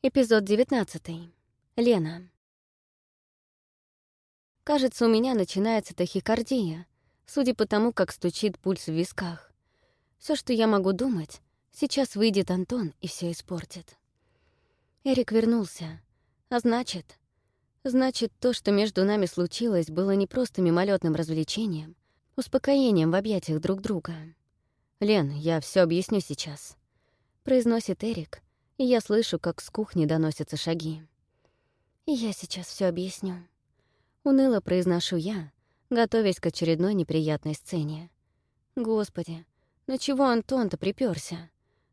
Эпизод 19. Лена. Кажется, у меня начинается тахикардия, судя по тому, как стучит пульс в висках. Все, что я могу думать, сейчас выйдет Антон и все испортит. Эрик вернулся, а значит... Значит, то, что между нами случилось, было не просто мимолетным развлечением, успокоением в объятиях друг друга. «Лен, я все объясню сейчас», — произносит Эрик, и я слышу, как с кухни доносятся шаги. Я сейчас все объясню. Уныло произношу я, готовясь к очередной неприятной сцене. Господи, на чего Антон-то приперся?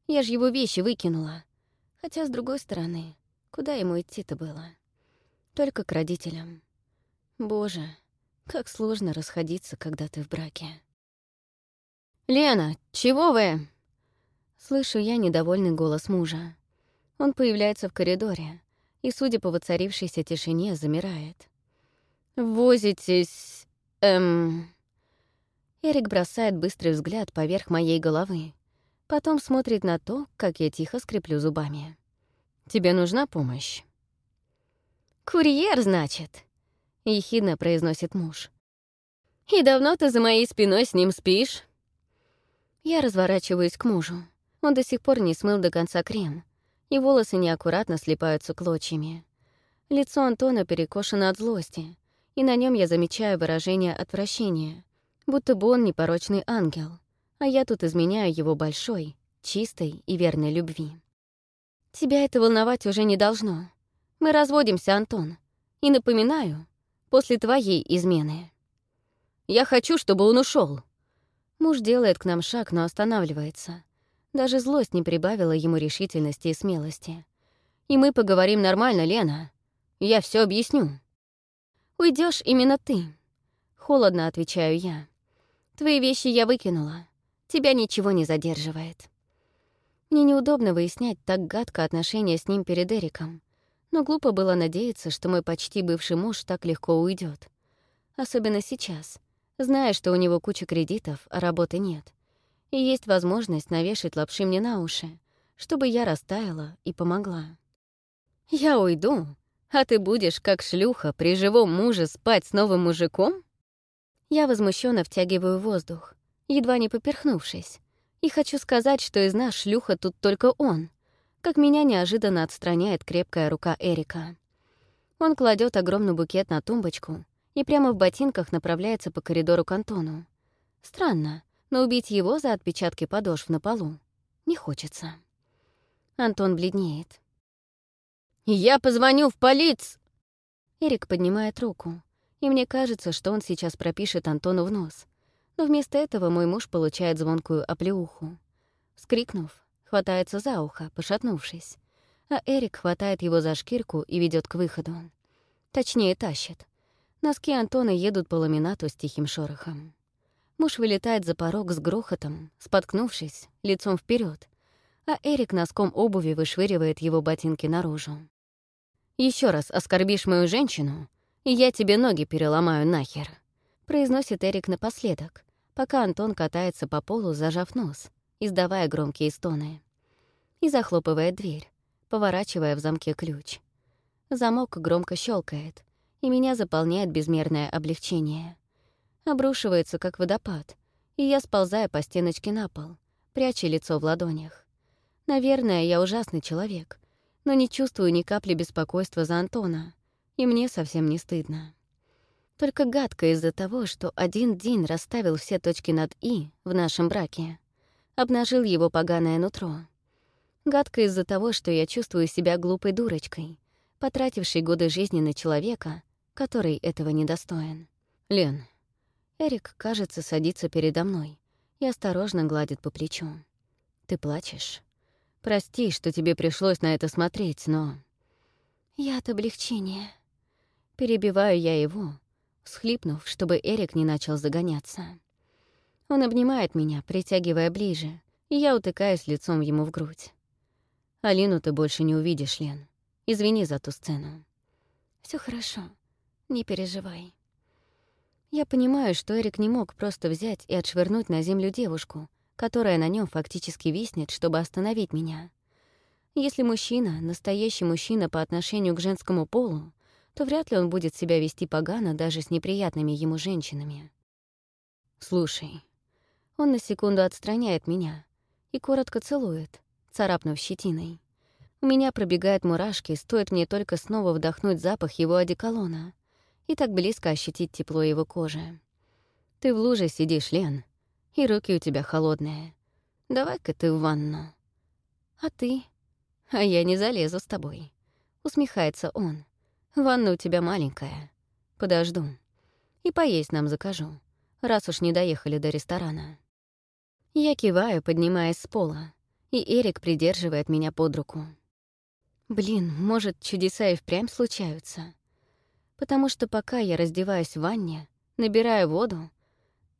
Я ж его вещи выкинула. Хотя, с другой стороны, куда ему идти-то было? Только к родителям. Боже, как сложно расходиться, когда ты в браке. «Лена, чего вы?» Слышу я недовольный голос мужа. Он появляется в коридоре и, судя по воцарившейся тишине, замирает. «Возитесь... эм...» Эрик бросает быстрый взгляд поверх моей головы. Потом смотрит на то, как я тихо скреплю зубами. «Тебе нужна помощь?» «Курьер, значит?» — ехидно произносит муж. «И давно ты за моей спиной с ним спишь?» Я разворачиваюсь к мужу. Он до сих пор не смыл до конца крем, и волосы неаккуратно слипаются клочьями. Лицо Антона перекошено от злости, и на нем я замечаю выражение отвращения, будто бы он непорочный ангел, а я тут изменяю его большой, чистой и верной любви. Тебя это волновать уже не должно. Мы разводимся, Антон. И напоминаю, после твоей измены. Я хочу, чтобы он ушел. Муж делает к нам шаг, но останавливается — даже злость не прибавила ему решительности и смелости. «И мы поговорим нормально, Лена. Я все объясню». Уйдешь именно ты», — холодно отвечаю я. «Твои вещи я выкинула. Тебя ничего не задерживает». Мне неудобно выяснять так гадко отношения с ним перед Эриком, но глупо было надеяться, что мой почти бывший муж так легко уйдет. Особенно сейчас, зная, что у него куча кредитов, а работы нет и есть возможность навешать лапши мне на уши, чтобы я растаяла и помогла. «Я уйду, а ты будешь, как шлюха, при живом муже спать с новым мужиком?» Я возмущенно втягиваю воздух, едва не поперхнувшись, и хочу сказать, что из нас шлюха тут только он, как меня неожиданно отстраняет крепкая рука Эрика. Он кладет огромный букет на тумбочку и прямо в ботинках направляется по коридору к Антону. Странно, но убить его за отпечатки подошв на полу не хочется. Антон бледнеет. «Я позвоню в полицию!» Эрик поднимает руку, и мне кажется, что он сейчас пропишет Антону в нос. Но вместо этого мой муж получает звонкую оплеуху. Вскрикнув, хватается за ухо, пошатнувшись. А Эрик хватает его за шкирку и ведет к выходу. Точнее, тащит. Носки Антона едут по ламинату с тихим шорохом. Муж вылетает за порог с грохотом, споткнувшись, лицом вперед, а Эрик носком обуви вышвыривает его ботинки наружу. Еще раз оскорбишь мою женщину, и я тебе ноги переломаю нахер», — произносит Эрик напоследок, пока Антон катается по полу, зажав нос, издавая громкие стоны. И захлопывает дверь, поворачивая в замке ключ. Замок громко щелкает, и меня заполняет безмерное облегчение — обрушивается, как водопад, и я сползаю по стеночке на пол, пряча лицо в ладонях. Наверное, я ужасный человек, но не чувствую ни капли беспокойства за Антона, и мне совсем не стыдно. Только гадко из-за того, что один день расставил все точки над «и» в нашем браке, обнажил его поганое нутро. Гадко из-за того, что я чувствую себя глупой дурочкой, потратившей годы жизни на человека, который этого недостоин. «Лен, Эрик, кажется, садится передо мной и осторожно гладит по плечу. «Ты плачешь? Прости, что тебе пришлось на это смотреть, но...» «Я от облегчения». Перебиваю я его, всхлипнув, чтобы Эрик не начал загоняться. Он обнимает меня, притягивая ближе, и я утыкаюсь лицом ему в грудь. «Алину ты больше не увидишь, Лен. Извини за ту сцену». Все хорошо, не переживай». Я понимаю, что Эрик не мог просто взять и отшвырнуть на землю девушку, которая на нем фактически виснет, чтобы остановить меня. Если мужчина — настоящий мужчина по отношению к женскому полу, то вряд ли он будет себя вести погано даже с неприятными ему женщинами. «Слушай». Он на секунду отстраняет меня и коротко целует, царапнув щетиной. У меня пробегают мурашки, стоит мне только снова вдохнуть запах его одеколона и так близко ощутить тепло его кожи. Ты в луже сидишь, Лен, и руки у тебя холодные. Давай-ка ты в ванну. А ты? А я не залезу с тобой. Усмехается он. Ванна у тебя маленькая. Подожду. И поесть нам закажу, раз уж не доехали до ресторана. Я киваю, поднимаясь с пола, и Эрик придерживает меня под руку. Блин, может, чудеса и впрямь случаются. Потому что пока я раздеваюсь в ванне, набираю воду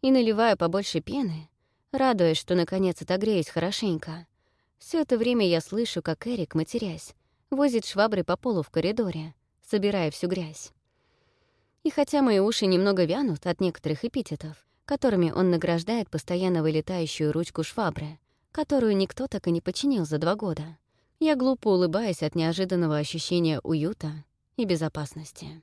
и наливаю побольше пены, радуясь, что наконец отогреюсь хорошенько, все это время я слышу, как Эрик, матерясь, возит швабры по полу в коридоре, собирая всю грязь. И хотя мои уши немного вянут от некоторых эпитетов, которыми он награждает постоянно вылетающую ручку швабры, которую никто так и не починил за два года, я глупо улыбаюсь от неожиданного ощущения уюта и безопасности.